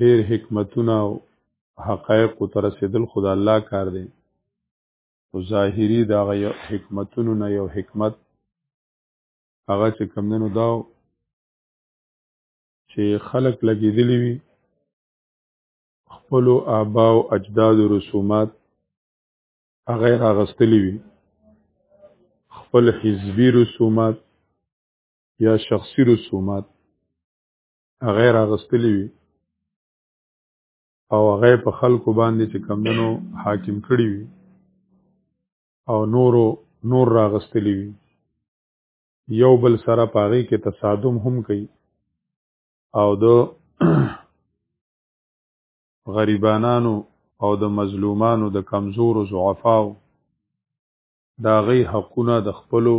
ډېر حکمتونه او حقایق تر رسیدل خدای الله کار دی او ظاهری دا یو حکمتونو نه یو حکمت هغه چې کمندونو دا چې خلق لګیدلی وي خپل آبا او اجداد رسومات هغه راغستلی وي خپل حزبی رسومات یا شخصی رسومات هغه راغستلی وي او هغه په خلکو باندې چې کمندنو حاکم کړی وي او نورو نور راغستلی وي یو بل سره پاغي کې تصادم هم کوي او د غریبانانو او د مظلومانو د کمزورو ضعفاو دا غي حقونه د خپلو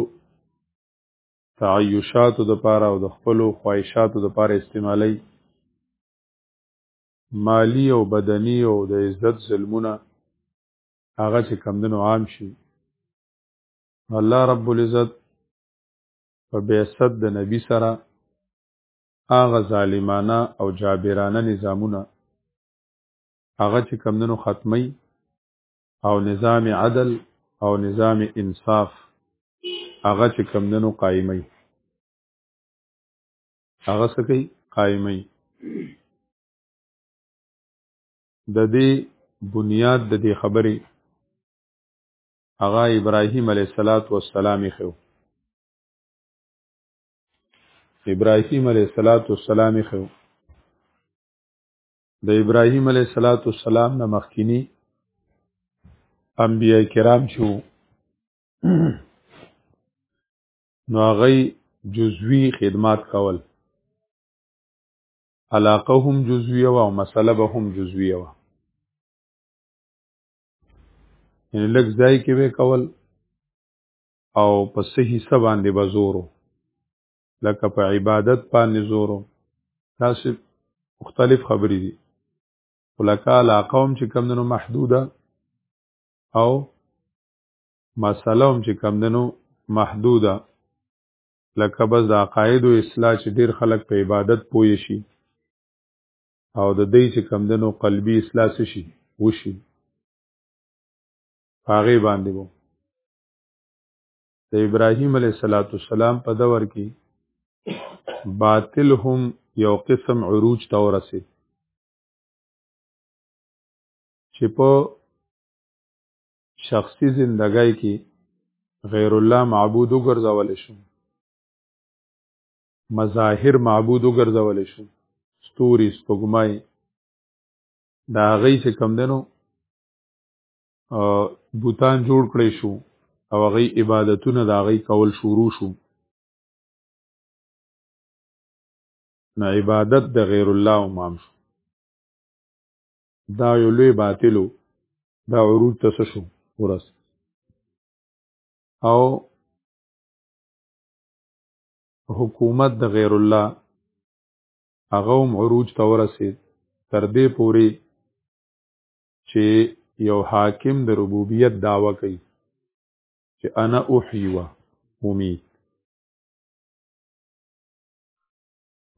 تعیشاتو د پاره او د خپل خواهشاتو د پاره استعمالي مالی او بدنی او د عزت ظلمونه هغه چې کمدنو عام شي الله رب العزت په بعثت د نبی سره هغه ظالمانه او جابرانه نظامونه هغه چې کمدنو ختمي او نظام عدل او نظام انصاف هغه چې کمندنو قائمي هغه سکی قائمي د دې بنیاد د دې خبرې هغه ابراهيم عليه صلوات و سلام خو ابراهيم عليه صلوات و سلام خو د ابراهیم علیه صلوات و سلام نه مخکینی انبیای کرام شو نو هغه جزوی خدمات کول علاقه هم جزویه و او مسله به هم جزویه و یعنی لږ ځای کې به کول او په صحیح حساب باندې بزورو لکه په عبادت باندې زور تاسو مختلف خبرې دي ولکه لا قوم چې کم دنو محدوده او مسله هم چې کم دنو محدوده لکه بس د عقاید او اصلاح چې ډیر خلک په عبادت پوي شي او د دې چې کم دنو قلبي اصلاح شي وشي هغه باندې وو د ابراهیم علیه السلام په دور کې باطل هم یو قسم عروج ته ورسید چې په شخصي زندګۍ کې غیر الله معبود وګرځول شو مظاهر معبود وګرځول شو ستوري سپوږمۍ دا غي چې کم دنو بوتان جوړ کړی شو او هغه عبادتونه د هغه کول شروع شو نه عبادت د غیر الله امام شو دا یو لوی باطلو دا عروج ته شو ورس او حکومت د غیر الله هغه هم عروج ته ورسید تر دې پوري چې یو حاکم د ربوبیت دعوه کوي چې انا احیی و امیت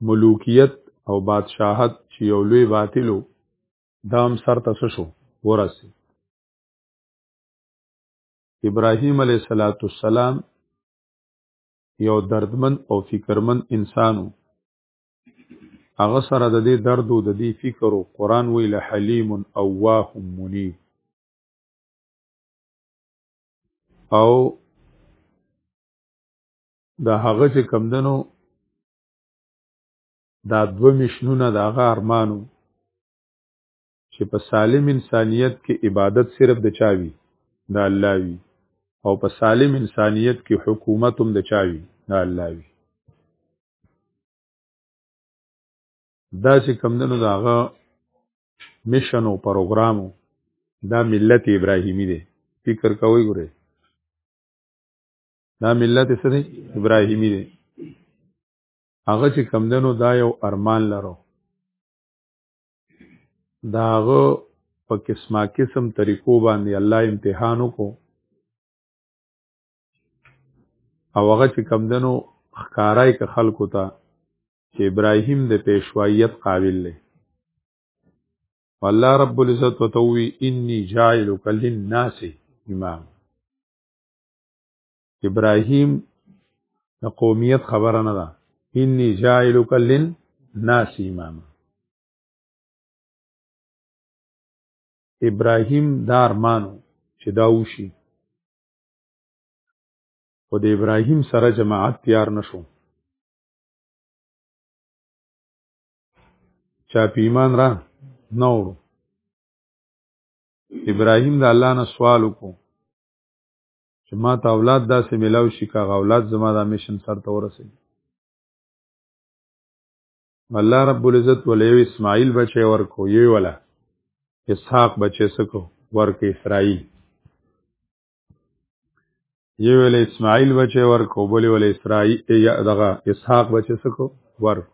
ملوکیت او بادشاهت چې یو لوی باطلو دا هم سر ته شو ورسي ابراهیم علیه صلوات والسلام یو دردمن او فکرمن انسانو هغه سره د دې درد او د دې فکر او قران ویل حلیم او واه منی او دا هغه چې کمدنو دا دو مشنونه دا هغه ارمانو چې په سالم انسانیت کې عبادت صرف د چاوي د الله وي او په سالم انسانیت کې حکومت هم د چاوي د الله وي دا چې کمدنو د هغه مشن او پروګرامو دا ملت ابراهیمی دی فکر کوئ ګوره دا ملت څه دی ابراهیمی دی هغه چې کمدنو دا یو ارمان لرو داغه په قسمه قسم طریقو باندې الله امتحان وکړو او هغه چې کمدنو ښکارای ک خلکو ته چې ابراهیم د پیشوایت قابل دی والله رب العزت وتوي اني جاعلك للناس امام ابراهیم د قومیت خبره نه ده انی جاعلک للناس اماما ابراهیم دار مانو چې دا وشي خو د ابراهیم سره جماعت تیار نشو چا په ایمان را نه وړو ابراهیم د الله نه سوال وکړو چې ما ته اولاد داسې ملاو شي که هغه اولاد زما دا میشن سر ته ورسېږي الله رب العزت ولې یو اسماعیل بچی ورکو یو ولا اسحاق بچی سکو ورکه اسرائیل یو ول اسماعیل بچی ورکو بل ول اسرائیل یا دغه اسحاق بچی سکو ورکو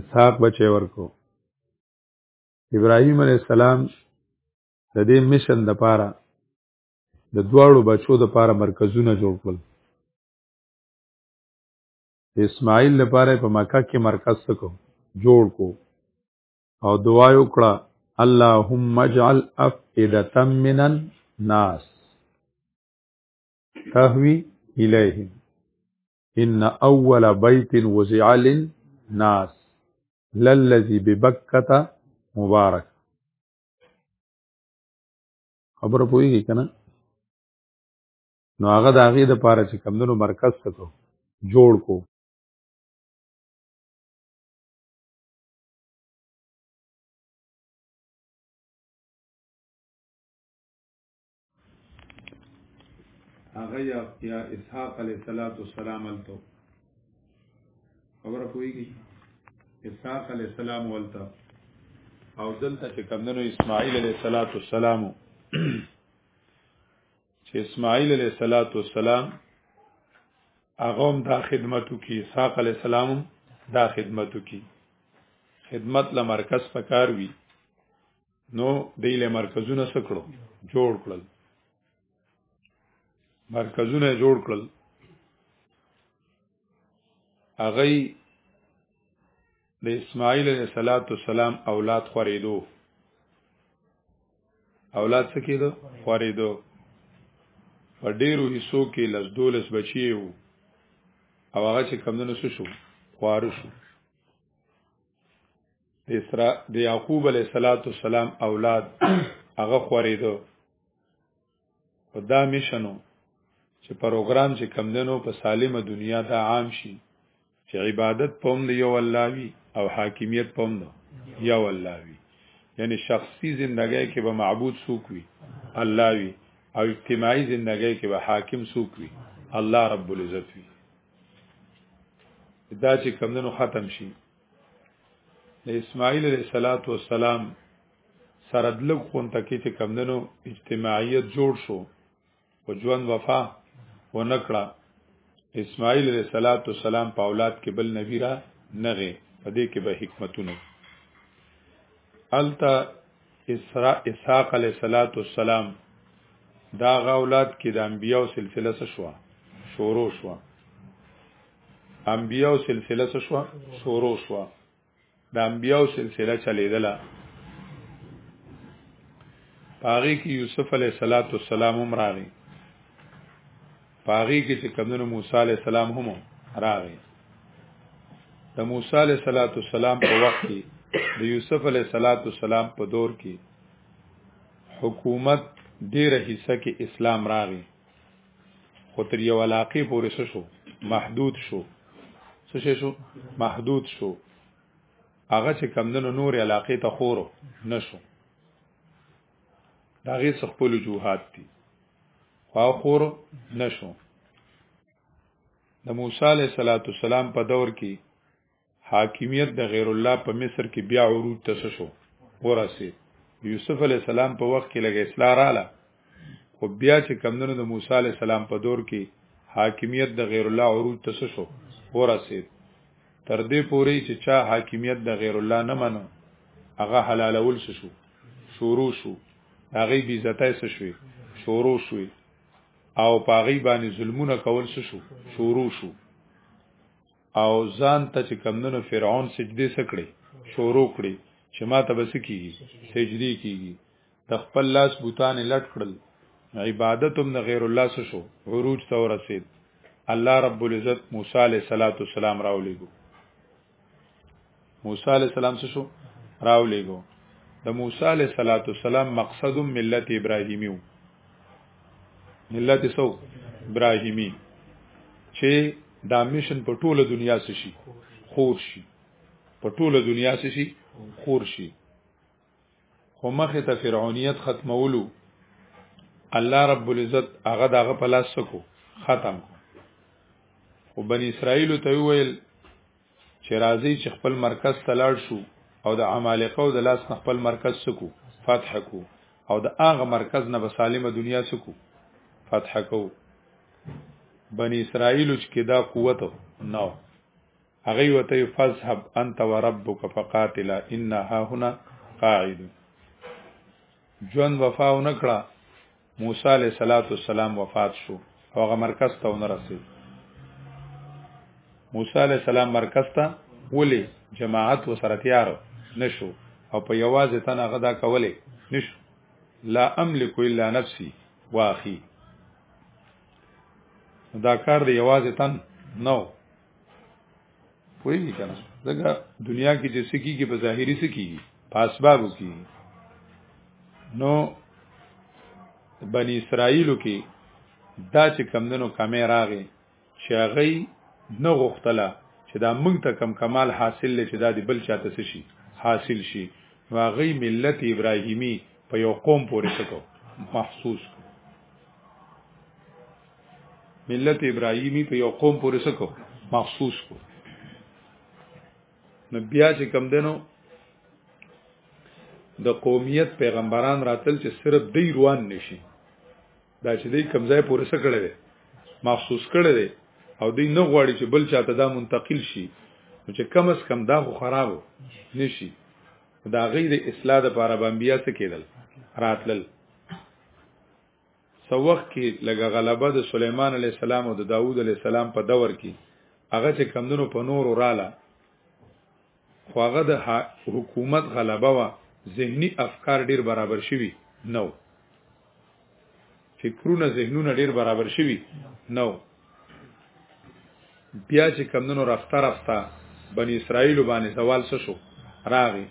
اسحاق بچی ورکو ابراهیم علیه السلام د دې مشن د پاره د دواړو بچو د پاره مرکزونه جوړ کړل اسماعیل لپاره په مکه کې مرکز تکو جوړ کو او دعا وکړه اللهم اجعل افئده من الناس تهوی الیهم ان اول بیت وزع للناس للذي ببکته مبارک خبره پوهیږي کنه نو هغه د هغې د پاره چې کمدنو مرکز ته کو جوړ کو هغه یا یا اسحاق علیه الصلاۃ والسلام الته خبره کوي اسحاق علیه السلام ولته او دلته چې کمندنو اسماعیل علیه الصلاۃ والسلام چې اسماعیل علیه الصلاۃ والسلام هغه هم دا خدمتو کی اسحاق علیه السلام دا خدمتو کی خدمت له مرکز پکار وی نو دیله مرکزونه سکړو جوړ کړل مرکزونه جوړ کړل هغه د اسماعیل علیه السلام اولاد خوریدو اولاد څه کېدو خوریدو په ډیرو حصو کې لس دولس بچي وو او هغه چې کمدنو شو خوارو شو د اسرا د یعقوب علیه السلام اولاد هغه خوریدو او دا میشنو چې پروګرام چې کم دنو په سالمه دنیا دا عام شي چې عبادت پوم دی یو الله وی او حاکمیت پوم دی یو الله وی یعنی شخصي زندګۍ کې به معبود سوک وی الله وی او اجتماعي زندګۍ کې به حاکم سوک وی الله رب العزت وی دا چې کم دنو ختم شي د اسماعیل علیه صلوات و سلام سره د لګ خون تکي چې کمندنو اجتماعیت جوړ شو او ژوند وفا و نکړه اسماعیل علیه صلوات و سلام په اولاد کې بل نبی را نغه په دې کې به حکمتونه التا اسراء اسحاق علیه صلوات و سلام دا غ اولاد کې د انبیو سلسله شو شروع شو انبیاو سلسله څه شو شروع شو د انبیاو سلسله چلیدله پاغي کې یوسف علی صلوات و سلام هم راغی پاغي کې چې کمنو موسی علی السلام هم راغی د موسی علی صلوات و سلام په وخت کې د یوسف علی صلوات و سلام په دور کې حکومت ډیره حصہ کې اسلام راغی خو تر یو علاقې پورې څه شو محدود شو څه شو محدود شو هغه چې کمدنو نور علاقې ته خورو نشو دا غي خپل جوهات دي خو خور نشو د موسی علیه السلام په دور کې حاکمیت د غیر الله په مصر کې بیا عروج ته شو ورسه یوسف علی السلام په وخت کې لګ اصلاح رااله خو بیا چې کمندونو د موسی علی السلام په دور کې حاکمیت د غیر الله عروج ته شو ورسه تر دې پوري چې چا حاکمیت د غیر الله نه منو هغه حلالول شو شروع شو هغه بي عزتای شوي شروع شوي او پاغي باندې ظلمونه کول شو شروع شو او ځان ته چې کمندونو فرعون سجدي سکړي شروع کړي چې ما ته بس کیږي سجدي کیږي د خپل لاس بوتان لټ کړل عبادت هم د غیر الله سره شو عروج ته ورسید الله رب العزت موسی علیه السلام راولېګو موسی علی السلام څه شو راولېګو د موسی علی صلوات والسلام مقصد ملت ابراهیمی وو ملت سو ابراهیمی چې دا میشن په ټوله دنیا سره شي خور شي په ټوله دنیا سره شي خور شي خو مخه ته فرعونیت ختمولو الله رب العزت هغه دغه په لاس سکو ختم کو او بنی اسرائیل ته ویل چې راځي چې خپل مرکز ته لاړ شو او د عمالقه او د لاس نه خپل مرکز سکو فتح کو او د هغه مرکز نه به سالمه دنیا سکو فتح کو بنی اسرائیل چې دا قوت نو هغه وته فذهب انت وربك فقاتل انها هنا قاعد جون وفاو نکړه موسی علیه صلوات والسلام وفات شو او هغه مرکز ته ونه رسید موسی علیه السلام مرکز ته ولې جماعت وسره تیار نشو او په یوازې تنه غدا کولې نشو لا املک الا نفسي واخي دا کار دی یوازې تن نو پوهیږي کنه ځکه دنیا کې چې سکی کې په ظاهري سکی په اسبابو کې نو بنی اسرائیلو کې دا چې کمندنو کمې راغې چې هغه نه غوښتله چې دا موږ ته کم کمال حاصل لې چې دا دی بل چاته شي حاصل شي واغی ملت ابراهیمی په یو قوم پورې شکو محسوس کو ملت ابراهیمی په یو قوم پورې سکو مخصوص کو نو بیا چې کم دنو د قومیت پیغمبران راتل چې صرف دی روان نشي دا چې دی کمزای پورې سکړه دی مخصوص کړه دی او دی نه غواړي چې بل چاته دا منتقل شي نو چې کم اس کم دا خو خراب نشي دا غي د اصلاح لپاره بامبیا څه کېدل راتلل سو وخت کې لګه غلبه د سليمان عليه السلام او د داوود عليه السلام په دور کې هغه چې کمندونو په نور وراله خو هغه د حکومت غلبه وا ذهني افکار ډیر برابر شوي نو فکرونه ذهنونه ډیر برابر شوي نو بیا چې کمندونو رفته رفته بنی اسرائیل باندې زوال څه شو راغی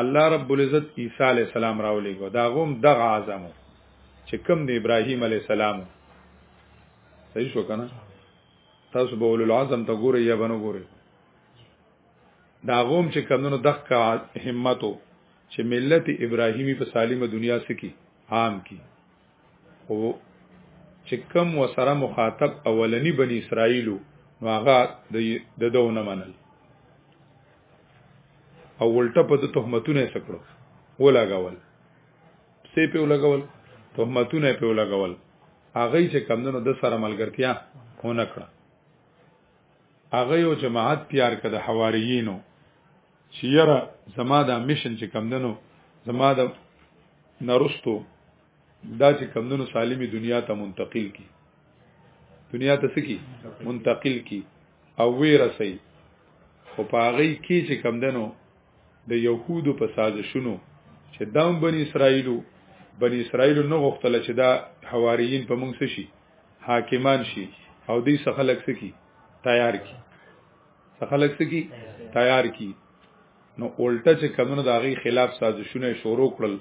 الله رب العزت عیسی علی السلام راولېګو دا غوم دغه اعظم چې کوم د ابراهیم علی السلام صحیح شو کنه تاسو به اولو العظم ته ګورئ یا بنو ګورئ دا غوم چې کمونو دغه کا همتو چې ملت ابراهیمی په سالمه دنیا سکی عام کی او چې کوم وسره مخاطب اولنی بنی اسرائیلو نو هغه د دو نه منل او ولټه په تهمتونه سکړو ولاګول سې په ولاګول تهمتونه په ولاګول هغه چې کمندونو د سره ملګرتیا هونه کړه هغه یو جماعت تیار کړ د حواریینو چې یاره زما دا میشن چې کم دنو زما د نرستو دا چې کم دنو سالمی دنیا ته منتقل کی دنیا ته سکی منتقل کی او وی رسی خو پاغی کی چې کم دنو د یهودو په سازشونو چې دام بنی اسرائیلو بنی اسرائیل نو غوښتل چې دا حواریین په موږ شي حاکمان شي او دې څخه لکسکی تیار کی څه خلک سکی تیار کی نو الټه چې کمنو د هغه خلاف سازشونه شروع کړل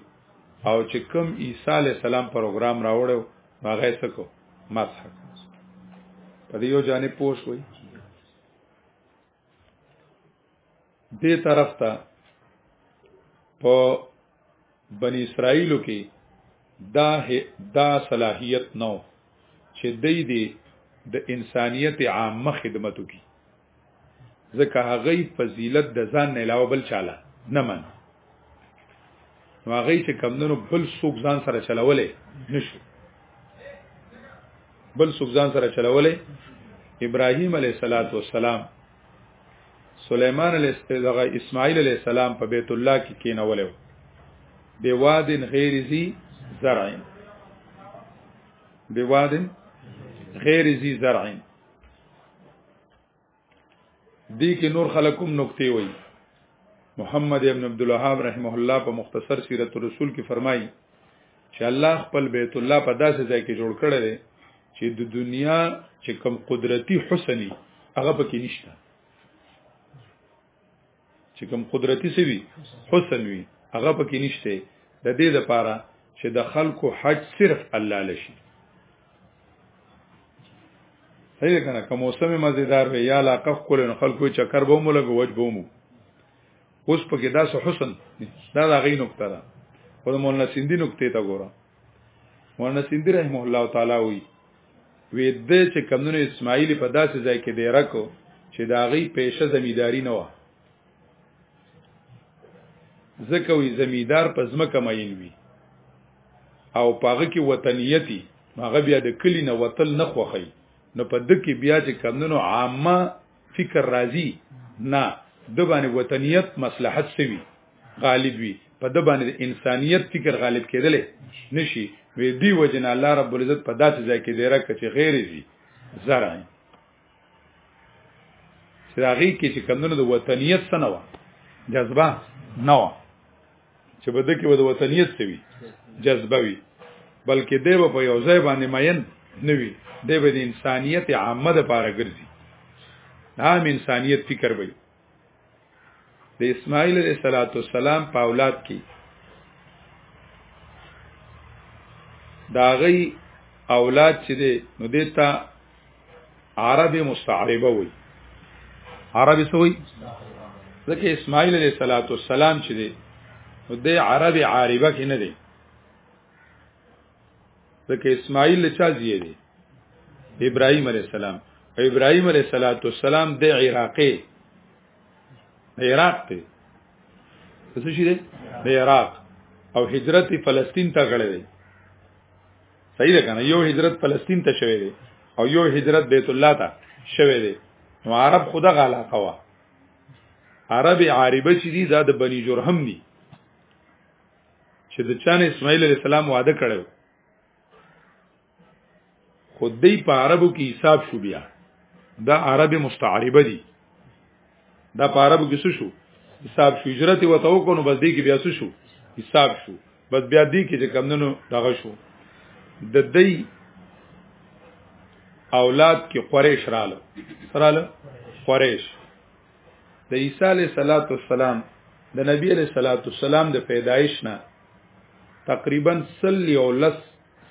او چې کم عیسی علی السلام پروګرام راوړو هغه سکو مسح په دې یو جانب پوښ وای دې طرف ته په بنی اسرائیلو کې دا دا صلاحیت نو چې دای دی د انسانیت عامه خدمتو کی ځکه هغه فضیلت د ځان نه علاوه بل چاله نه من نو هغه چې کمندونو بل څوک ځان سره چلولې نشو بل څوک ځان سره چلولې ابراهیم علیه السلام سليمان عليه السلام اسماعيل عليه السلام په بیت الله کې کینولو بوادن غیر ذی زرع بوادن غیر ذی زرع دی کې نور خلقوم نقطې وایي محمد ابن عبد الوهاب رحمه الله په مختصر سیرت الرسول کې فرمایي چې الله خپل بیت الله په داسې ځای کې جوړ کړی دی چې د دنیا چې کم قدرتی حسنی هغه پکې نشته چې کم قدرتی سوي حسن وي هغه پکې نشته د دې لپاره چې د خلکو حج صرف الله لشي صحیح کنه که موسم مزیدار وي یا علاقه کول نو خلکو چکر به مو لګو وجبو مو اوس په کې دا څه حسن دا دا غي نقطه ده خو د مولانا سیندی نقطه ته ګوره مولانا سیندی رحم الله تعالی وی وې د چې کمونو اسماعیل په داسې ځای کې دی راکو چې دا غي پېشه زمیداری نه و ځکه وی زمیدار په ځمکه ماین وی او پاغه کې وطنیتی هغه بیا د کلی نه وتل نه خوخی نو په دکې بیا چې کمونو عامه فکر راځي نه د باندې وطنیت مصلحت سوي غالب وي په د باندې انسانیت فکر غالب کېدل نشي وې دی وجنا الله رب العزت په داسې ځای کې ډیره کچ غیر دي زرع چې هغه کې چې کمونو د وطنیت سنوا جذبه نه چې بده کې ود وطنیت سوي جذبه وي بلکې دی په یو ځای باندې مین نه وي دی به د انسانیت عامه د پاره ګرځي عام انسانیت فکر وي د اسماعیل علیه السلام په اولاد کې دا غي اولاد چې دی نو دیتا عرب مستعربه وي عرب سوي ځکه اسماعیل علیه الصلاۃ والسلام چې دی نو د عرب عاربه کې نه دی ځکه اسماعیل له چا زیه دی ابراهیم علیه السلام ابراهیم علیه الصلاۃ والسلام د عراقي عراق ته څه شي دی د عراق او هجرت فلسطین ته غړې دی صحیح ده کنه یو هجرت فلسطین ته شوی دی او یو هجرت بیت الله ته شوی دی نو عرب خدا غالا قوا عرب عاربه چې دي دا د بنی جرهم دي چې د چان اسماعیل علی السلام وعده کړو خود دی په عربو کې حساب شو بیا دا عرب مستعربه دي دا په عربو کې څه شو حساب شو هجرت وته وکړو نو بس دې کې بیا څه شو حساب شو بس بیا دې کې چې کمندونو دغه شو د دې اولاد کې قریش رااله سراله قریش د عیسی علیه صلوات والسلام د نبی علیه صلوات والسلام د پیدایش نه تقریبا سل یو لس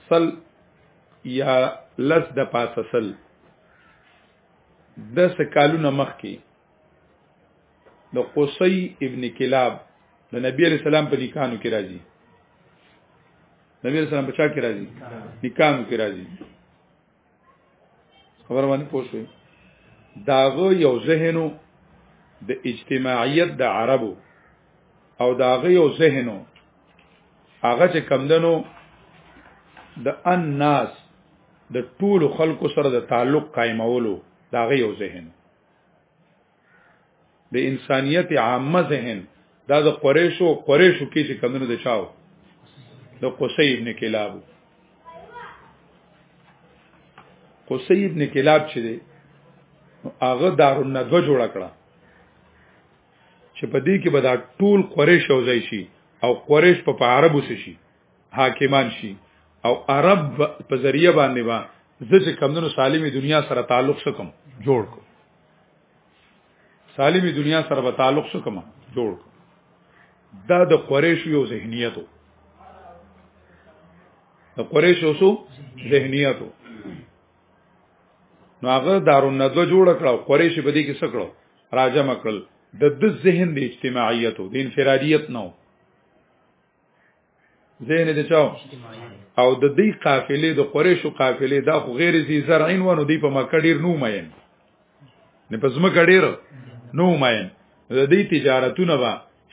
سل یا لس د پاسه سل د سکالونه مخ کې د قصي ابن کلاب د نبی علی سلام په نکانو کې راځي نبی علی سلام په چا کې راځي نکانو کې راځي خبر باندې پوښوي داغه یو ذهنو د اجتماعیت د عربو او داغه یو ذهنو هغه چې کمدنو د الناس د ټولو خلکو سره د تعلق قائمولو دا غي یو ذهن د انسانیت عامه ذهن دا د قریشو قریشو کې چې کمنو د چاو د قصی ابن کلاب قصی ابن کلاب چې دی هغه دارالندوه جوړ کړه چې په دې کې به دا ټول قریش او ځای شي او قریش په عربو شي حاکمان شي او عرب په ذریعہ باندې با زه چې کمونو سالمي دنیا سره تعلق سکم جوړ کو سالمي دنیا سره به تعلق سکم جوړ کو دا د قریش یو ذهنیتو د قریش اوسو ذهنیتو نو هغه دارون ندوه جوړ کړو قریش په دې کې سکړو راجم کړل د د ذهن د اجتماعیت او د انفرادیت نو ذهن د چاو او د دې قافلې د قریشو قافلې دا خو غیر زی زرعین ونه دی په مکه ډیر نو مین نه په زمکه ډیر نو مین د دې تجارتونه با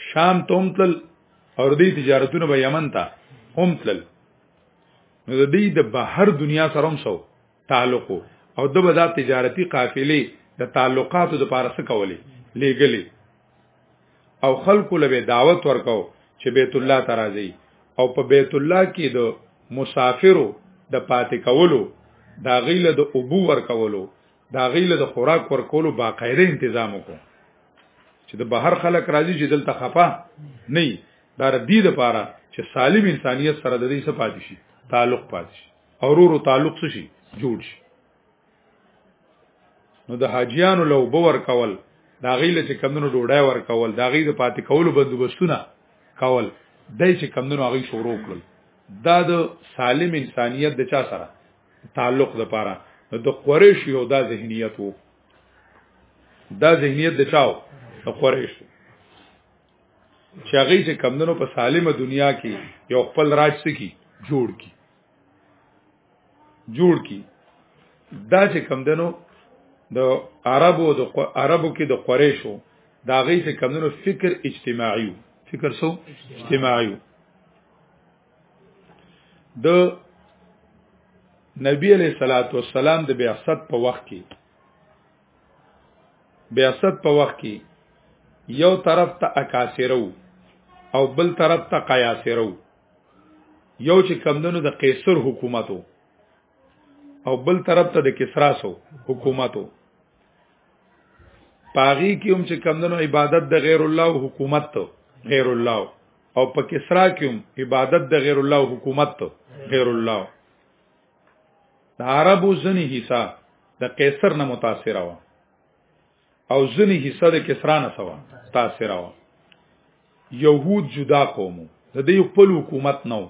شام توم تل او د دې تجارتونه به یمن ته هم تل نو د دې د بهر دنیا سره هم شو تعلق او د بدا تجارتی قافلې د تعلقاتو د پاره څه کولې لېګلې او خلکو له دعوت ورکاو چې بیت الله ته راځي او په بیت الله کې د مسافرو د پاتې کولو دا غیله د ابو ور کولو دا غیله د خوراک ور کولو باقاعده تنظیم وکړو چې د بهر خلک راځي چې دلته خفه نه دا ردی د پاره چې سالم انسانیت سره د دې څه پاتې شي تعلق پاتې شي اورورو تعلق څه شي جوړ شي نو د حاجیانو لو باور کول دا غیله چې کمونو ډوډۍ ور کول دا غي د پاتې کولو بندوبستونه کول دای چې کمونو هغه شروع کړل دا د سالم انسانیت د چا سره تعلق د پاره د قریش یو دا ذهنیت وو دا ذهنیت د چاو د قریش چې هغه چې کمندونو په سالمه دنیا کې یو خپل راج سکی جوړ کی جوړ کی دا چې کمندونو د عربو د عربو کې د قریشو دا غي چې کمندونو فکر اجتماعي فکر سو اجتماعي د نبی علیہ الصلوۃ والسلام د بعثت په وخت کې بیاست په وخت کې یو طرف ته اکاسرو او بل طرف ته قیاسرو یو چې کمدنو د قیصر حکومتو او بل طرف ته د کسراسو حکومتو پاغي کې هم چې کمدنو عبادت د غیر الله او حکومت ته غیر الله او په کسرا کې هم عبادت د غیر الله او حکومت ته غیر الله د عربو ځنی حصہ د قیصر نه متاثر و او ځنی حصہ د کسرا نه سوا تاثر و يهود جدا قومو د دې خپل حکومت نو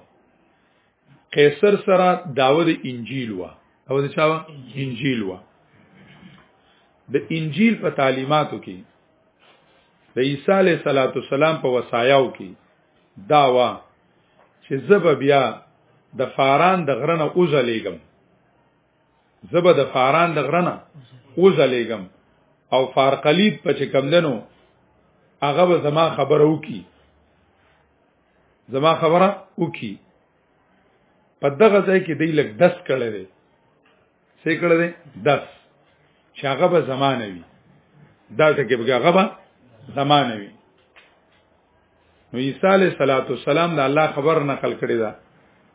قیصر سره داود انجیل و او د چا انجیل و د انجیل په تعلیماتو کې د عیسی علیه السلام په وصایاو کې داوا چې زب بیا د فاران د غرنه اوزلېګم زب د فاران د غرنه اوزلېګم او فارقلیب په چې کم دنو هغه به زما خبره وکي زما خبره وکي په دغه ځای کې دی لګ دس کړی دی څه کړه دې درس چې هغه به زمانه وي دا ټکي به هغه به زمانه وي نو عیسی علیه السلام د الله خبر نقل کړی دا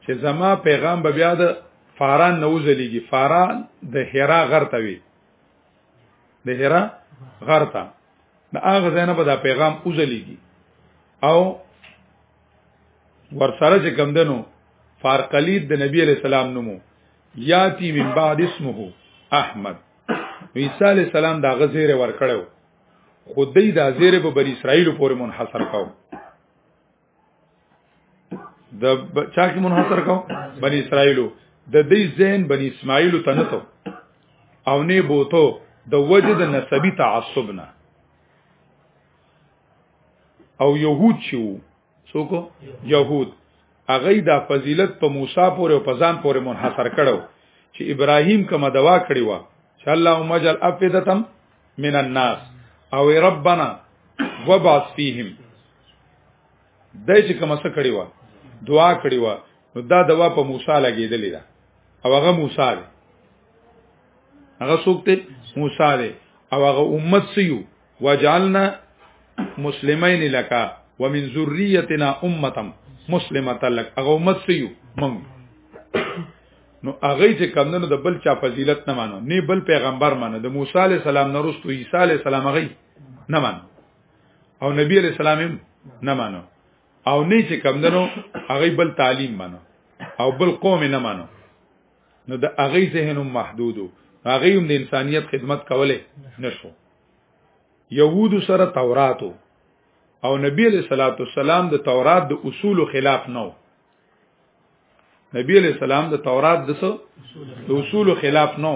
چې زما پیغام به بیا د فاران نوځلېږي فاران د هرا غرته وي د هرا غرته د هغه ځای نه به دا پیغام وځلېږي او ورسره چې کم دنو فارقلید د نبی علیہ السلام نومو یاتی من بعد اسمه احمد عیسی علی السلام دا غزیر ور کړو خدای دا زیر په بنی اسرائیل پورې منحصر کاو د چا کې منحصر کاو بنی اسرائیل د دې ذهن بنی اسماعیل ته نه او نه بوته د وجد نسبی تعصبنا او يهود شو څوک يهود هغه دا فضیلت په موسی پورې او په ځان پورې منحصر کړو چې ابراهیم کومه دوا کړی و چې اللهم اجعل افئدتم من الناس او ربنا وبعث فيهم دای چې کومه څه کړی و دعا کړی و نو دا دوا په موسی لګیدلې ده او هغه موسی دی هغه څوک دی موسی دی او هغه امت سيو وجعلنا مسلمین لك ومن ذریتنا امه مسلمه لك هغه امت سيو مونږ نو هغه چې کمندونو د بل چا فضیلت نه مانو نه بل پیغمبر مانو د موسی علی السلام نه رسو عیسی علی السلام هغه نه مانو او نبی علی السلام هم نه مانو او نه چې کمندونو هغه بل تعلیم مانو او بل قوم نه مانو نو د هغه ذهن محدودو هغه هم د انسانيت خدمت کوله نشو يهود سره توراتو او نبی علیہ الصلوۃ والسلام د تورات د اصول خلاف نو نبی علیہ السلام د تورات د اصول خلاف نو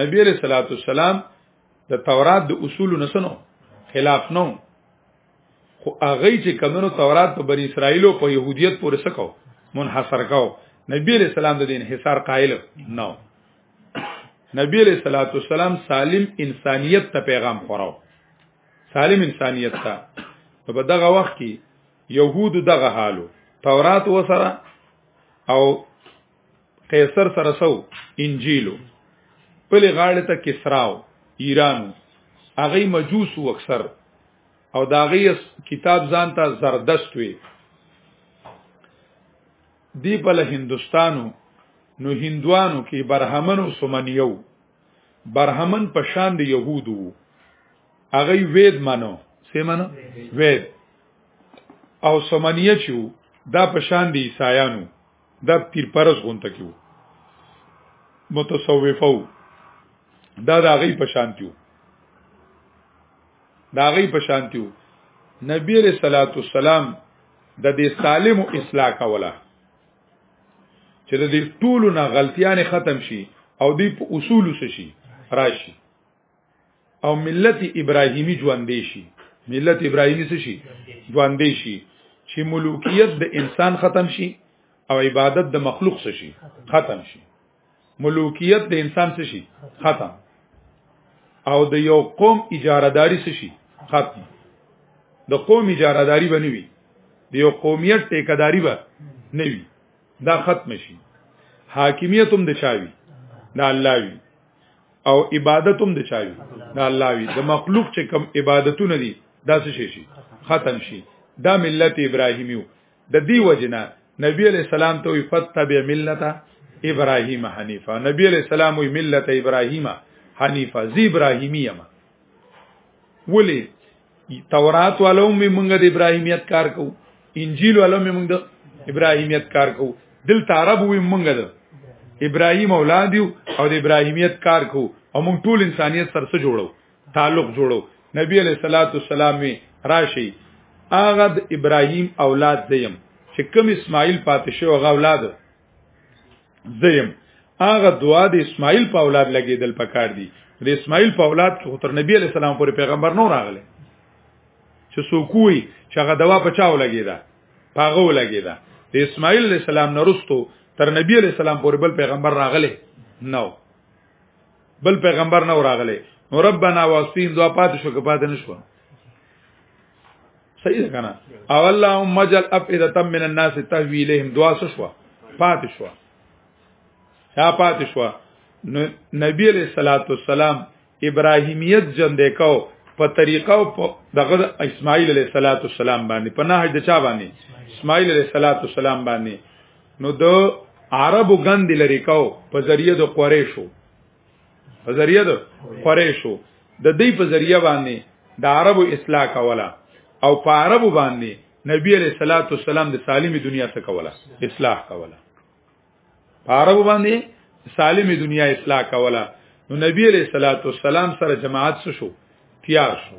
نبی علیہ الصلوۃ والسلام د تورات د اصول نسنو خلاف نو خو هغه چې کمنو تورات په بنی اسرائیل او په يهودیت پورې سکو منحصر کاو نبی علیہ السلام د دین حصار قائل نو نبی علیہ الصلوۃ والسلام سالم انسانیت ته پیغام خوراو سالم انسانیت ته په دغه وخت کې يهود دغه حالو تورات وسره او قیصر سره سو انجیلو بل غاړه ته کسراو ایرانو هغه مجوس او اکثر او دا غي کتاب ځان ته زردشت وي دی په هندستانو نو هندوانو کې برهمن او سمنیو برهمن په شان د يهودو هغه وید منو سیمنو وید او سمنیه چې دا په شان د عیسایانو دا پیر پرس غونته کیو متصوفو دا د هغه په شانتیو دا هغه په شانتیو نبی علیہ الصلوۃ والسلام د دې سالم اصلاح کوله چې د دې ټولو نه غلطیاں ختم شي او دې په اصول شي راشي او ملت ابراهیمی ژوندې شي ملت ابراهیمی څه شي ژوندې شي چې ملوکیت د انسان ختم شي او عبادت د مخلوق څه شي ختم شي ملوکیت د انسان څه شي ختم او د یو قوم اجارهداري څه شي ختم د قوم اجارهداري بنوي د یو قومیت ټیکداري به نه وي دا ختم شي حاکمیت هم د چاوي دا الله وي او عبادت هم د چاوي د الله وي د مخلوق چې کم عبادتونه دي دا څه شي شي ختم شي دا ملت ابراهیمیو د دې وجنه نبی علی السلام ته وي فتبع ملت ابراهیم حنیفه نبی علی السلام وي ملت ابراهیم حنیفه زی ابراهیمیه ما ولی تورات والو می مونږ د ابراهیمیت کار کو انجیل والو می مونږ د ابراهیمیت کار کو دل تعرب وی مونږ د ابراهیم اولاد یو او د ابراهیمیت کار کو او مونږ ټول انسانیت سره سره جوړو تعلق جوړو نبی علیہ الصلوۃ والسلام می راشي اغه د ابراهیم اولاد زیم چې کوم اسماعیل پاتشه او غ اولاد زیم هغه دعا د اسماعیل په اولاد لګیدل پکار دي د اسماعیل په اولاد کې تر نبی علی سلام پورې پیغمبر نو راغله چې سوکوي چې هغه دوا بچاو لګیدا پاغه لګیدا د اسماعیل علی سلام نرستو تر نبی علی سلام پورې بل پیغمبر راغله نو بل پیغمبر نو راغله نو ربنا واسین دعا پات شو که پات نشو صحیح ده کنه او اللهم اجل افئده من الناس تهوی اليهم دعا شوا پات شوا یا پات شوا نبی علیہ الصلوۃ والسلام ابراهیمیت جن دیکاو په طریقه او دغه اسماعیل علیہ الصلوۃ والسلام باندې په نهج د چا باندې اسماعیل علیہ الصلوۃ والسلام باندې نو د عربو غند لري کو په ذریعہ د قریشو په ذریعہ د قریشو د دې په ذریعہ باندې د عربو اصلاح کوله او په عربو باندې نبی علیہ الصلوۃ والسلام د سالمی دنیا څخه کوله اصلاح کوله په عربو باندې سالمی دنیا اصلاح کوله نو نبی علیہ الصلوۃ والسلام سره جماعت شو تیار شو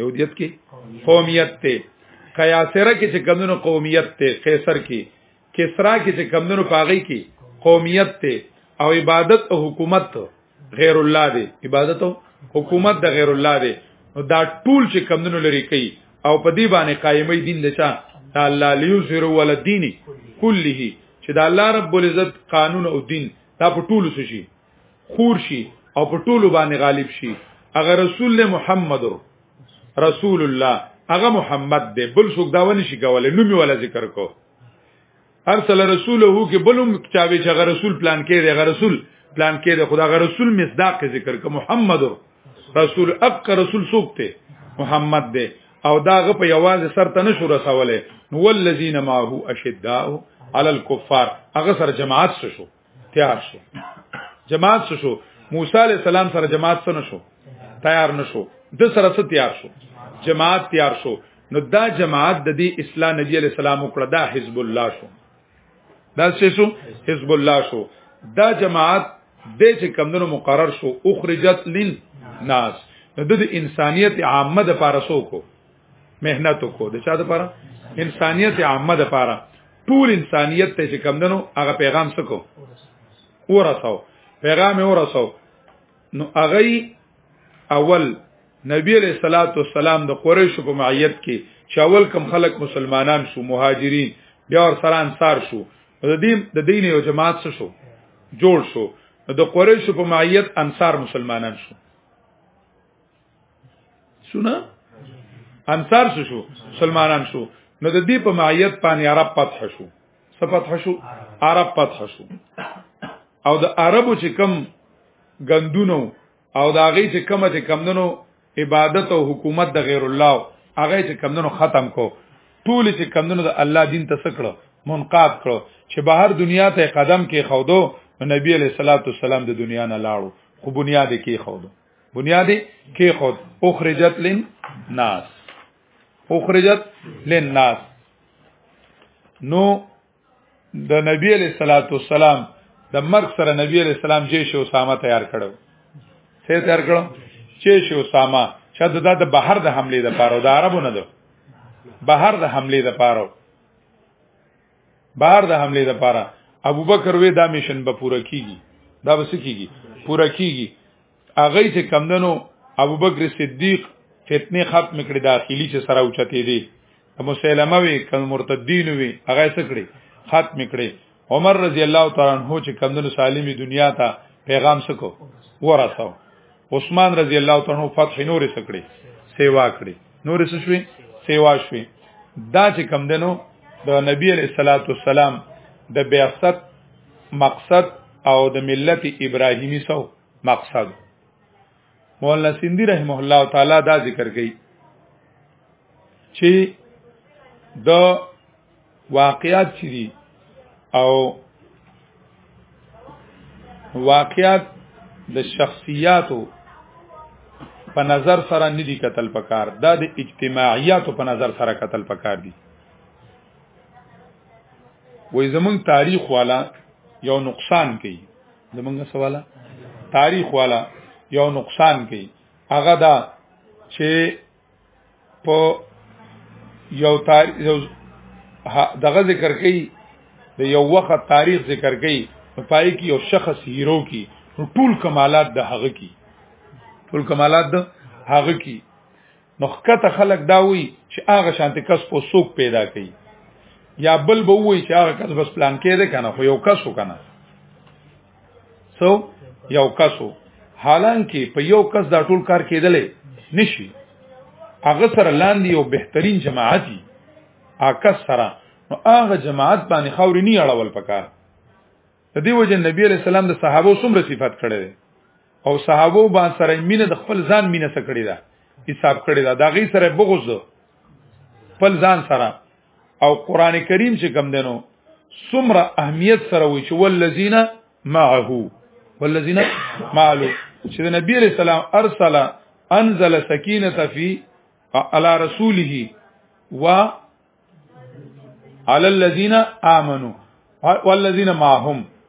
يهوديت کې قوميت ته قياصره کې چې کمونو قوميت ته قیصر کې کسرا کې چې کمونو پاغي کې قوميت ته او عبادت او حکومت غیر الله دی عبادت او حکومت د غیر الله دی نو دا ټول چې کمونو لري کوي او په دې باندې قائمي دین دچا دا الله ليظهر ول دین كله چې دا الله رب العزت قانون او دین دا په ټول څه شي خور شي او په ټولو باندې غالب شي هغه رسول له محمد رسول الله هغه محمد دی بل څوک دا ونی شي کولای نو می ولا ذکر کو ارسل رسوله کې بلوم چاوي چې هغه رسول پلان کې دی هغه رسول پلان کې دی خدا هغه رسول مصداق ذکر کو محمد رسول اق رسول څوک دی محمد دی او داغه په یوازې سر ته نشو رسولې نو ولذین ما هو اشداء علی الكفار هغه سره جماعت شو تیار شو جماعت شو شو موسی علی السلام سره جماعت سره نشو تیار نشو د سره سره تیار شو جماعت تیار شو نو دا جماعت د دې اسلام نبی علی السلام وکړه دا حزب الله شو دا څه شو حزب الله شو دا جماعت د چې کمندونو مقرر شو اخرجت للناس نو د انسانیت عامه د پارسو کو مهنت کو د چا د پاره انسانيت عامه د پاره ټول انسانيت ته چې کم دنو هغه پیغام سکو ورساو پیغام ورساو نو هغه اول نبی علیہ الصلات والسلام د قریش په معیت کې چې اول کم خلک مسلمانان شو مهاجرین بیا ور سره انصار شو د دین د دین یو جماعت څه شو جوړ شو د قریش په معیت انصار مسلمانان شو سونه انصار شو شو سلمانان شو نو د دې په معیت باندې عرب فتح شو څه فتح شو عرب فتح شو او د عربو چې کم غندونو او د هغه چې کم چې کمندونو عبادت او حکومت د غیر الله هغه چې کمندونو ختم کو ټول چې کمندونو د الله دین ته سکړو منقاد کړو چې بهر دنیا ته قدم کې خودو نبی علیہ الصلوۃ والسلام د دنیا نه لاړو خو بنیاد کې خودو بنیادی کې خود اخرجت لن ناس اخرجت لن ناس نو د نبی علیہ الصلوۃ والسلام د مرګ سره نبی علیہ السلام جیش اسامه تیار کړو څه تیار کړو جیش اسامه چې دا د بهر د حمله د پاره د عربو نه ده بهر د حمله د پاره بهر د حمله لپاره ابوبکر وې دا میشن به پوره کیږي دا به سکیږي پوره کیږي اغه چې کمندنو ابوبکر صدیق فتنه ختم کړي داخلي چې سره اوچتې دي مسلمه وي کم مرتدین وي هغه سکړي ختم کړي عمر رضی الله تعالی عنہ چې کمندونو سالمی دنیا ته پیغام سکو ورساو عثمان رضی الله تعالی عنہ فتح نور سکړي سیوا کړي نور څه شوي سیوا شوي دا چې کم دنو د نبی علیہ الصلوۃ والسلام د بیاست مقصد او د ملت ابراهیمی سو مقصد مولانا سیندی رحمه الله تعالی دا ذکر کړي چې د واقعات چې دي او واقعات د شخصیاتو په نظر سره ندي قتل پکار دا د اجتماعیاتو په نظر سره قتل پکار دي وې زمونږ تاریخ والا یو نقصان کوي زمونږ سواله تاریخ والا یو نقصان کوي هغه دا چې په یو تاریخ یو دغه ذکر کوي د یو وخت تاریخ ذکر کوي په پای کې یو شخص هیرو کی ټول کمالات د هغه کی ټول کمالات د هغه کی نو کته خلک دا وی چې هغه شانته کس په سوق پیدا کړي یا بل به وی چې هغه کس بس پلان کې ده کنه خو یو کس وکنه سو یو کسو حالانکه په یو کس دا ټول کار کېدلې نشي هغه سره لاندې یو بهترین جماعت دی اکس سره نو هغه جماعت باندې خوري نه اړول پکار د دې وجه نبی علی السلام د صحابه سمره صفات کړي او صحابه با سره مینه د خپل ځان مینه سره کړی دا حساب کړی دا داغي سره بغض خپل ځان سره او قران کریم چې کم دنو سمره اهمیت سره وي چې والذین معه والذین معه چې د نبی رسول الله ارسل انزل سکینه فی علی رسوله و علی الذین آمنو والذین معهم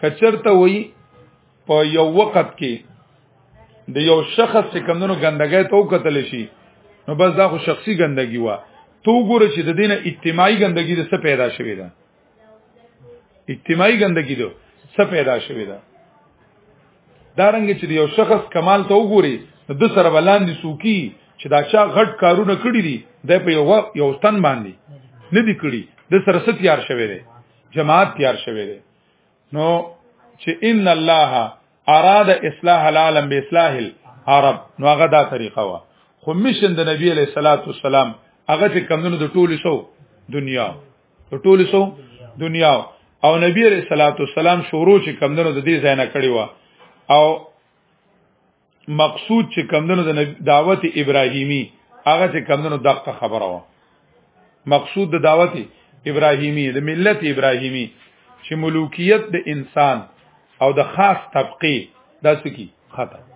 کچرته وای په یو وخت کې د یو شخص چې کمونو ګندګۍ ته وکتل شي نو بس دا خو شخصي ګندګي و تو ګوره چې د دینه اجتماعي ګندګي د څه پیدا شوې ده اجتماعي ګندګي ده څه پیدا شوې ده دا رنګ چې یو شخص کمال ته وګوري د سره بلاندې سوکي چې دا چا غټ کارونه کړی دي د په یو یو تن باندې نه دي کړی د سره ست تیار شوی دی جماعت تیار شوی دی نو چې ان الله اراد اصلاح العالم به اصلاح العرب نو هغه دا طریقه وا خو مشن د نبی علیہ الصلوۃ والسلام هغه چې کمونو د ټولو سو دنیا د ټولو سو دنیا او نبی علیہ الصلوۃ والسلام شروع چې کمونو د دې ځای نه کړی و او مقصود چې کمندونو د دعوت ابراهیمی هغه چې کمندونو دغه خبره و مقصود د دعوت ابراهیمی د ملت ابراهیمی چې ملوکیت د انسان او د خاص طبقه داس کی ختم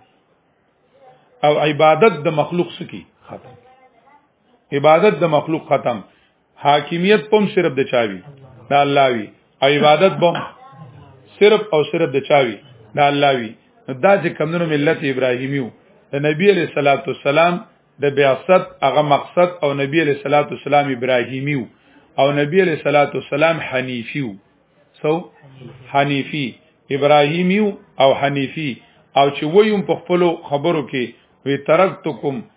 او عبادت د مخلوق سکی ختم عبادت د مخلوق ختم حاکمیت پم صرف د چاوي د الله وی او عبادت بم صرف او صرف د چاوي د الله وی دا چې کمونو ملت ابراهیمیو د نبی علیہ الصلوۃ والسلام د بعثت هغه مقصد او نبی علیہ الصلوۃ والسلام ابراهیمیو او نبی علیہ الصلوۃ والسلام حنیفیو سو حنیفی ابراهیمیو او حنیفی او چې ویم په خپل خبرو کې وی ترکتکم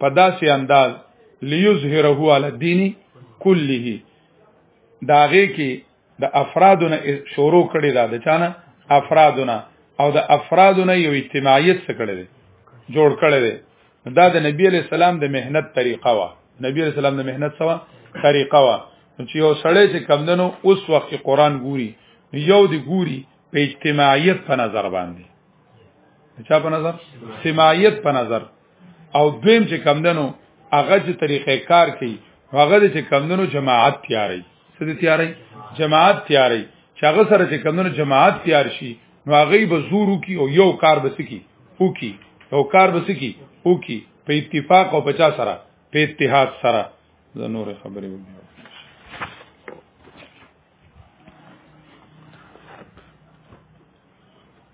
په داسې انداز ليظهره على الدين كله داغه کې د افرادونه شروع کړي دا د چانه افرادونه او د افرادونه یو اجتماعیت څخه کړي دي جوړ کړي دي دا د نبی علی السلام د مهنت طریقه وا نبی علی السلام د مهنت سوا طریقه وا چې یو سړی چې کمندنو اوس وخت قرآن ګوري یو دی ګوري په اجتماعیت په نظر باندې چا په نظر سماعیت په نظر او دویم چې کم دنو هغه چې طریقې کار کوي هغه چې کم دنو جماعت تیاري څه دي تیاري جماعت تیاري چې هغه سره چې کم دنو جماعت تیار شي نو هغه به زورو کی او یو کار بس کی او کی یو کار بس کی او کی په اتفاق او پچا سره په اتحاد سره زه نور خبرې وکړم